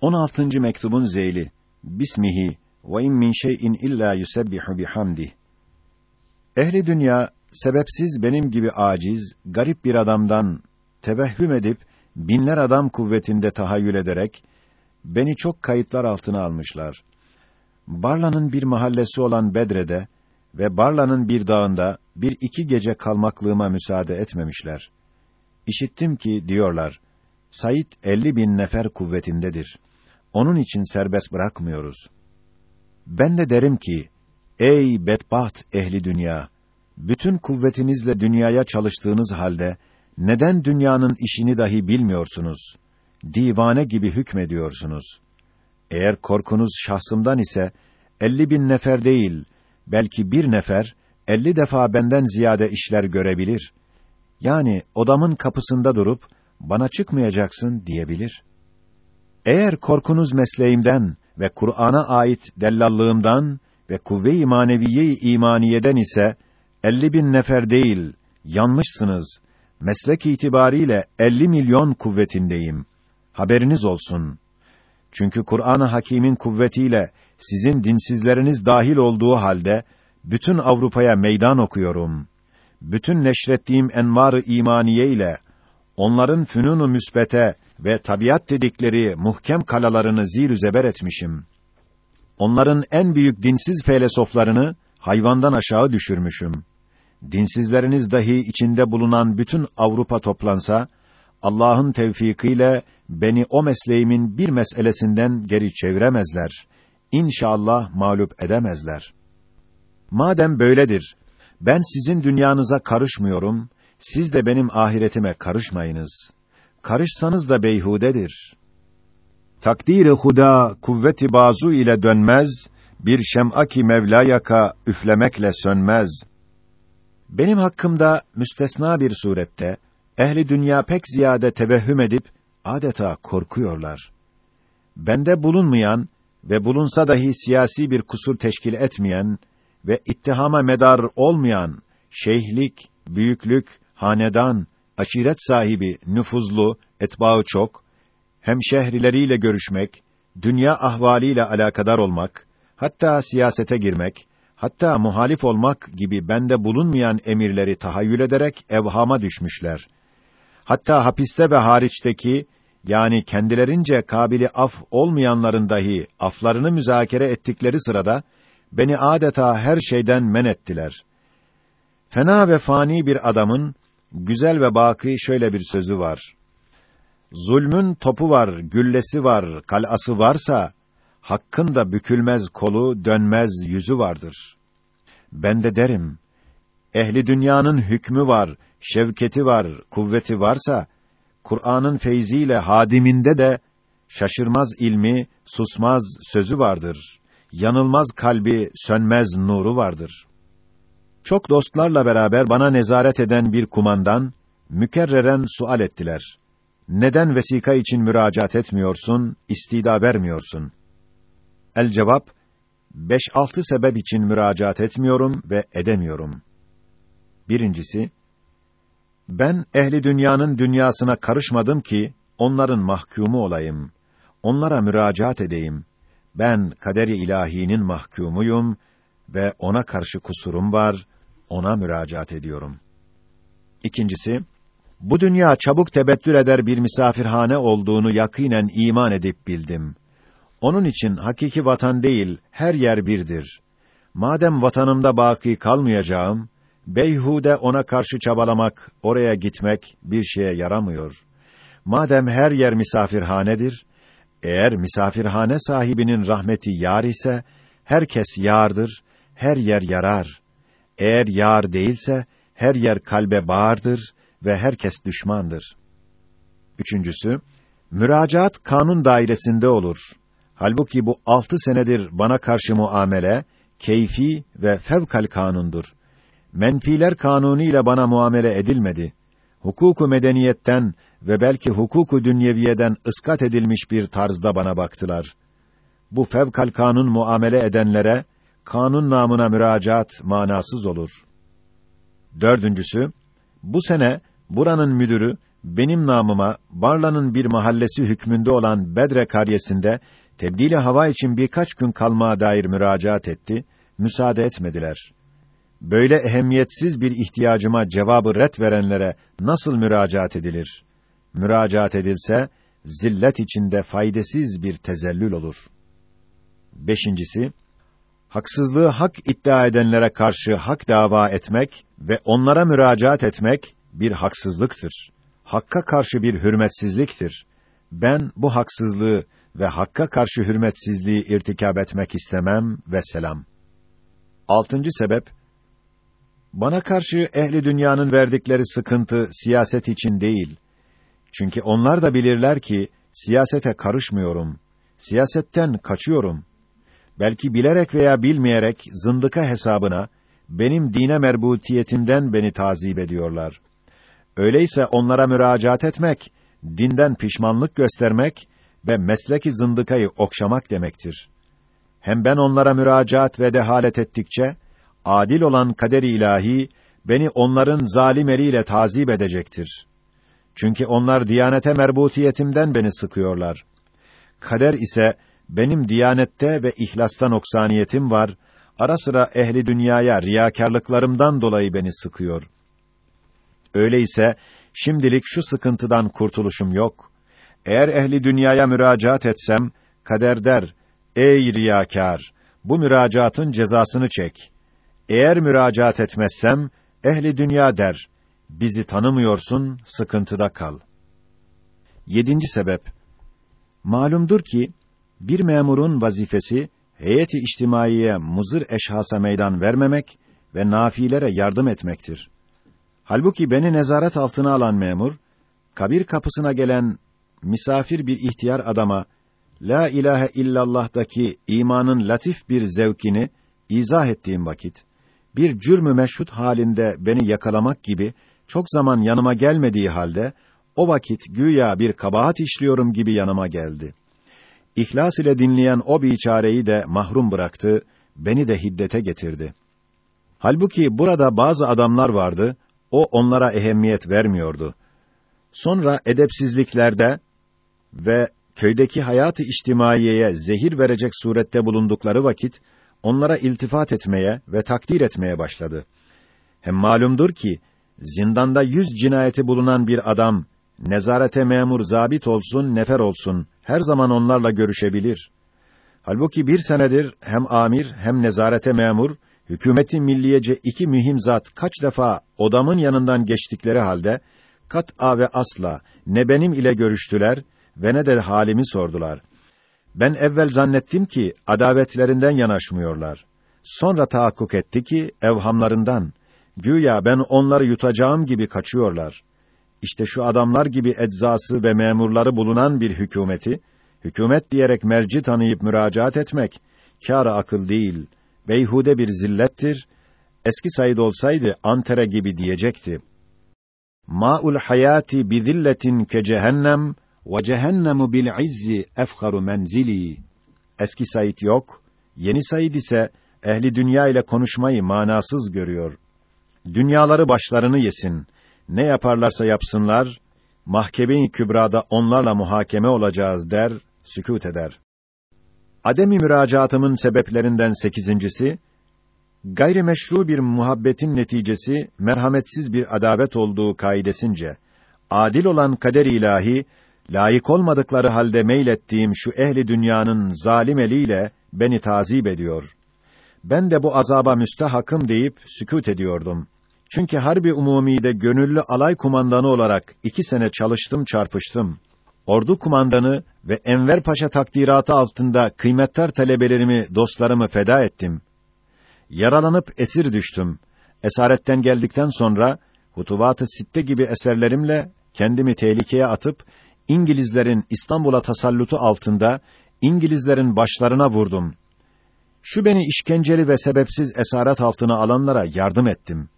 16. mektubun zeyli. Bismihi ve in min şey'in illa yusebbihu bihamdi. Ehli dünya sebepsiz benim gibi aciz, garip bir adamdan tevehhüm edip binler adam kuvvetinde tahayyül ederek beni çok kayıtlar altına almışlar. Barla'nın bir mahallesi olan Bedre'de ve Barla'nın bir dağında bir iki gece kalmaklığıma müsaade etmemişler. İşittim ki diyorlar, Said elli bin nefer kuvvetindedir. Onun için serbest bırakmıyoruz. Ben de derim ki, ey bedbaht ehli dünya! Bütün kuvvetinizle dünyaya çalıştığınız halde, neden dünyanın işini dahi bilmiyorsunuz? Divane gibi hükmediyorsunuz. Eğer korkunuz şahsımdan ise, elli bin nefer değil, belki bir nefer, elli defa benden ziyade işler görebilir. Yani odamın kapısında durup, bana çıkmayacaksın diyebilir. Eğer korkunuz mesleğimden ve Kur'an'a ait dellallığımdan ve kuvve-i maneviye imaniyeden ise elli bin nefer değil, yanmışsınız. Meslek itibariyle elli milyon kuvvetindeyim. Haberiniz olsun. Çünkü Kur'an-ı Hakîm'in kuvvetiyle sizin dinsizleriniz dahil olduğu halde bütün Avrupa'ya meydan okuyorum. Bütün neşrettiğim envar-ı imaniye ile onların fünunu müsbete ve tabiat dedikleri muhkem kalalarını zir zeber etmişim. Onların en büyük dinsiz felsefelerini hayvandan aşağı düşürmüşüm. Dinsizleriniz dahi içinde bulunan bütün Avrupa toplansa, Allah'ın tevfikiyle beni o mesleğimin bir meselesinden geri çeviremezler. İnşallah mağlup edemezler. Madem böyledir, ben sizin dünyanıza karışmıyorum, siz de benim ahiretime karışmayınız. Karışsanız da beyhudedir. Takdiri huda kuvveti bazu ile dönmez, bir şem'a ki Mevla yaka üflemekle sönmez. Benim hakkımda müstesna bir surette ehli dünya pek ziyade tevehhüm edip adeta korkuyorlar. Bende bulunmayan ve bulunsa dahi siyasi bir kusur teşkil etmeyen ve ittihama medar olmayan şeyhlik, büyüklük, hanedan, aşiret sahibi, nüfuzlu, etbaı çok, hem şehrileriyle görüşmek, dünya ahvaliyle alakadar olmak, hatta siyasete girmek, hatta muhalif olmak gibi bende bulunmayan emirleri tahayyül ederek evhama düşmüşler. Hatta hapiste ve hariçteki, yani kendilerince kabili af olmayanların dahi aflarını müzakere ettikleri sırada, beni adeta her şeyden men ettiler. Fena ve fani bir adamın, güzel ve baki şöyle bir sözü var. Zulmün topu var, güllesi var, kalası varsa, hakkın da bükülmez kolu, dönmez yüzü vardır. Ben de derim, ehli dünyanın hükmü var, şevketi var, kuvveti varsa, Kur'an'ın feyziyle hadiminde de şaşırmaz ilmi, susmaz sözü vardır. Yanılmaz kalbi, sönmez nuru vardır. Çok dostlarla beraber bana nezaret eden bir kumandan mükerreren sual ettiler. Neden vesika için müracaat etmiyorsun, istida vermiyorsun? El cevap, beş altı sebep için müracaat etmiyorum ve edemiyorum. Birincisi, ben ehli dünyanın dünyasına karışmadım ki onların mahkumu olayım. Onlara müracaat edeyim. Ben kader-i ilahinin mahkumuyum ve ona karşı kusurum var, ona müracaat ediyorum. İkincisi, bu dünya çabuk tebettür eder bir misafirhane olduğunu yakinen iman edip bildim. Onun için hakiki vatan değil, her yer birdir. Madem vatanımda baki kalmayacağım, beyhude ona karşı çabalamak, oraya gitmek bir şeye yaramıyor. Madem her yer misafirhanedir, eğer misafirhane sahibinin rahmeti yar ise, herkes yardır, her yer yarar. Eğer yar değilse, her yer kalbe bağırdır ve herkes düşmandır. Üçüncüsü, müracaat kanun dairesinde olur. Halbuki bu altı senedir bana karşı muamele, keyfi ve fevkal kanundur. Menfiler kanunu ile bana muamele edilmedi. Hukuku medeniyetten ve belki hukuku dünyeviyeden ıskat edilmiş bir tarzda bana baktılar. Bu fevkal kanun muamele edenlere kanun namına müracaat manasız olur. Dördüncüsü, bu sene buranın müdürü benim namıma Barla'nın bir mahallesi hükmünde olan Bedre karyesinde tebdili hava için birkaç gün kalmaya dair müracaat etti, müsaade etmediler. Böyle ehemmiyetsiz bir ihtiyacıma cevabı ret verenlere nasıl müracaat edilir? Müracaat edilse, zillet içinde faydasız bir tezellül olur. Beşincisi, haksızlığı hak iddia edenlere karşı hak dava etmek ve onlara müracaat etmek bir haksızlıktır. Hakka karşı bir hürmetsizliktir. Ben bu haksızlığı ve hakka karşı hürmetsizliği irtikab etmek istemem ve selam. Altıncı sebep, bana karşı ehli dünyanın verdikleri sıkıntı siyaset için değil. Çünkü onlar da bilirler ki siyasete karışmıyorum. Siyasetten kaçıyorum. Belki bilerek veya bilmeyerek zındıka hesabına benim dine merbutiyetimden beni tazip ediyorlar. Öyleyse onlara müracaat etmek, dinden pişmanlık göstermek ve mesleki zındıkayı okşamak demektir. Hem ben onlara müracaat ve dehalet ettikçe, adil olan kader-i ilahi, beni onların zalim eliyle tazip edecektir. Çünkü onlar diyanete merbutiyetimden beni sıkıyorlar. Kader ise, benim diyanette ve ihlasta noksaniyetim var, ara sıra ehli dünyaya riyakarlıklarımdan dolayı beni sıkıyor. Öyleyse, şimdilik şu sıkıntıdan kurtuluşum yok. Eğer ehli dünyaya müracaat etsem, kader der, ey riyakâr, bu müracaatın cezasını çek. Eğer müracaat etmezsem, ehli dünya der, bizi tanımıyorsun, sıkıntıda kal. Yedinci sebep, malumdur ki, bir memurun vazifesi, heyeti içtimaiye muzır eşhasa meydan vermemek ve nafilere yardım etmektir. Halbuki beni nezaret altına alan memur, kabir kapısına gelen misafir bir ihtiyar adama La ilahe illallah'daki imanın latif bir zevkini izah ettiğim vakit bir cürmü meşhut halinde beni yakalamak gibi çok zaman yanıma gelmediği halde o vakit güya bir kabahat işliyorum gibi yanıma geldi. İhlas ile dinleyen o biçareyi de mahrum bıraktı, beni de hiddete getirdi. Halbuki burada bazı adamlar vardı, o onlara ehemmiyet vermiyordu. Sonra edepsizliklerde ve köydeki hayatı içtimaiyeye zehir verecek surette bulundukları vakit onlara iltifat etmeye ve takdir etmeye başladı. Hem malumdur ki zindanda yüz cinayeti bulunan bir adam nezarete memur zabit olsun, nefer olsun her zaman onlarla görüşebilir. Halbuki bir senedir hem amir hem nezarete memur hükümeti milliyece iki mühim zat kaç defa odamın yanından geçtikleri halde kat a ve asla ne benim ile görüştüler ve ne de halimi sordular. Ben evvel zannettim ki adavetlerinden yanaşmıyorlar. Sonra tahakkuk etti ki evhamlarından. Güya ben onları yutacağım gibi kaçıyorlar. İşte şu adamlar gibi eczası ve memurları bulunan bir hükümeti, hükümet diyerek merci tanıyıp müracaat etmek, kâr akıl değil, beyhude bir zillettir, eski Said olsaydı Antere gibi diyecekti. Ma'ul hayati bi zilletin ke cehennem ve cehennemu bil izzi efharu menzili. Eski Said yok, yeni Said ise ehli dünya ile konuşmayı manasız görüyor. Dünyaları başlarını yesin. Ne yaparlarsa yapsınlar, mahkeme-i kübrada onlarla muhakeme olacağız der, sükût eder. Ademi müracaatımın sebeplerinden sekizincisi, gayrimeşru bir muhabbetin neticesi, merhametsiz bir adavet olduğu kaidesince, adil olan kader ilahi, layık olmadıkları halde meylettiğim şu ehli dünyanın zalim eliyle beni tazip ediyor. Ben de bu azaba müstehakım deyip sükût ediyordum. Çünkü harbi umumide gönüllü alay kumandanı olarak iki sene çalıştım çarpıştım. Ordu kumandanı ve Enver Paşa takdiratı altında kıymettar talebelerimi, dostlarımı feda ettim. Yaralanıp esir düştüm. Esaretten geldikten sonra Hutuvat-ı Sitte gibi eserlerimle kendimi tehlikeye atıp İngilizlerin İstanbul'a tasallutu altında İngilizlerin başlarına vurdum. Şu beni işkenceli ve sebepsiz esaret altına alanlara yardım ettim.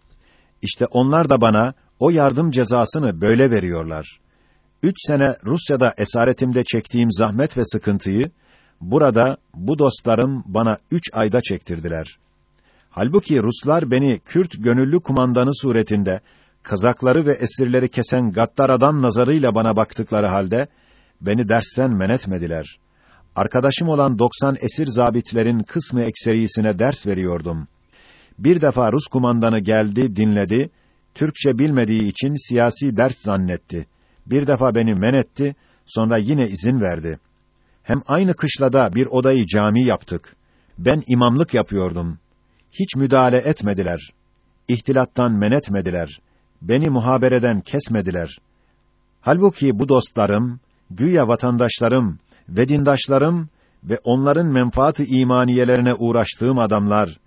İşte onlar da bana o yardım cezasını böyle veriyorlar. Üç sene Rusya'da esaretimde çektiğim zahmet ve sıkıntıyı, burada bu dostlarım bana üç ayda çektirdiler. Halbuki Ruslar beni Kürt gönüllü kumandanı suretinde kazakları ve esirleri kesen gaddar adam nazarıyla bana baktıkları halde beni dersten men etmediler. Arkadaşım olan 90 esir zabitlerin kısmı ekserisine ders veriyordum. Bir defa Rus kumandanı geldi, dinledi. Türkçe bilmediği için siyasi ders zannetti. Bir defa beni men etti, sonra yine izin verdi. Hem aynı kışlada bir odayı cami yaptık. Ben imamlık yapıyordum. Hiç müdahale etmediler. İhtilattan men etmediler. Beni muhabereden kesmediler. Halbuki bu dostlarım, güya vatandaşlarım ve dindaşlarım ve onların menfaat-ı imaniyelerine uğraştığım adamlar,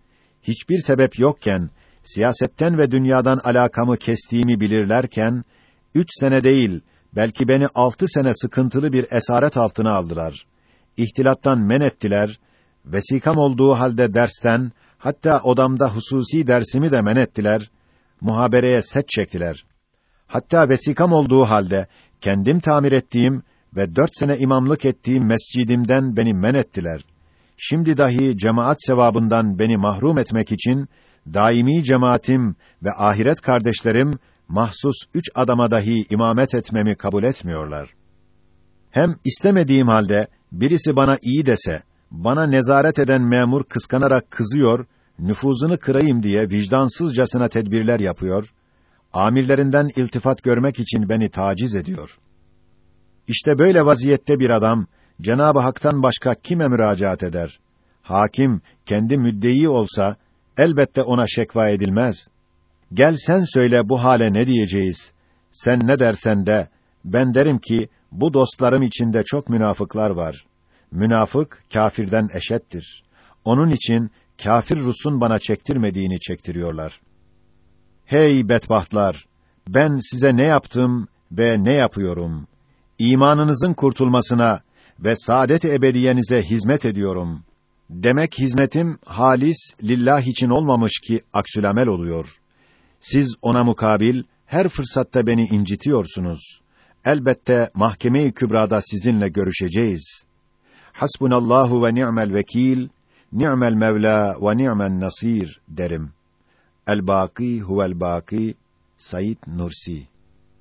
hiçbir sebep yokken, siyasetten ve dünyadan alakamı kestiğimi bilirlerken, üç sene değil, belki beni altı sene sıkıntılı bir esaret altına aldılar. İhtilattan men ettiler, vesikam olduğu halde dersten, hatta odamda hususi dersimi de men ettiler, muhabereye set çektiler. Hatta vesikam olduğu halde, kendim tamir ettiğim ve dört sene imamlık ettiğim mescidimden beni men ettiler. Şimdi dahi cemaat sevabından beni mahrum etmek için, daimi cemaatim ve ahiret kardeşlerim, mahsus üç adama dahi imamet etmemi kabul etmiyorlar. Hem istemediğim halde, birisi bana iyi dese, bana nezaret eden memur kıskanarak kızıyor, nüfuzunu kırayım diye vicdansızcasına tedbirler yapıyor, amirlerinden iltifat görmek için beni taciz ediyor. İşte böyle vaziyette bir adam, Cenab-ı Hak'tan başka kime müracaat eder? Hakim, kendi müddeyi olsa, elbette ona şekva edilmez. Gel sen söyle bu hale ne diyeceğiz? Sen ne dersen de, ben derim ki, bu dostlarım içinde çok münafıklar var. Münafık, kâfirden eşettir. Onun için, kâfir Rus'un bana çektirmediğini çektiriyorlar. Hey bedbahtlar! Ben size ne yaptım ve ne yapıyorum? İmanınızın kurtulmasına ve saadet ebediyenize hizmet ediyorum. Demek hizmetim halis lillah için olmamış ki aksülamel oluyor. Siz ona mukabil her fırsatta beni incitiyorsunuz. Elbette mahkeme-i kübrada sizinle görüşeceğiz. Hasbunallahu ve ni'mel vekil, ni'mel mevla ve ni'men nasir derim. El baki huvel baki Said Nursi